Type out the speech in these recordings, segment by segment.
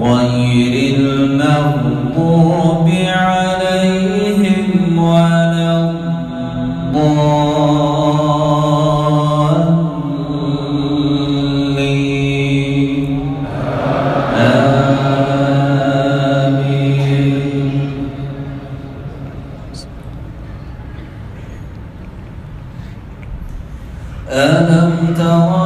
غير المغضوب عليهم آمين. ألم تر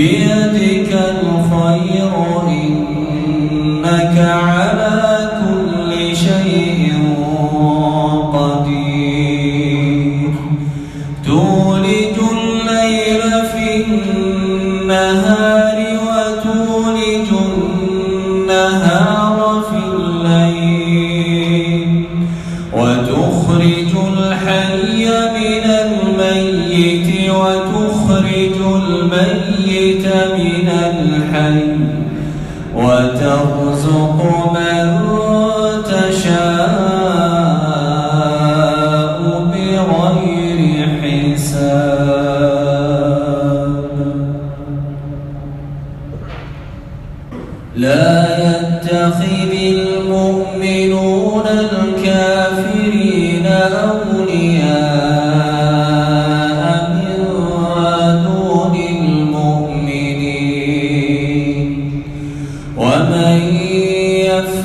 بيدك الخير إنك على كل شيء قدير. تولج الليل في النهار وتولج النهار في الليل. وتخرج الحي من الميت وتخرج الميت من الحي وترزق من تشاء بغير حساب. لا يتخذ المؤمنون الكافرين أولياء.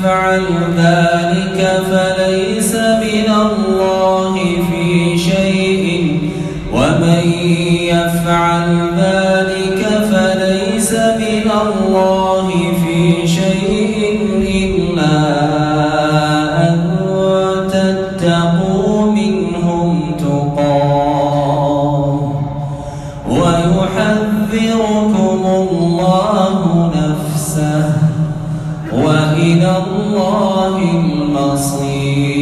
يفعل ذلك فليس من الله. وإلى الله المصير.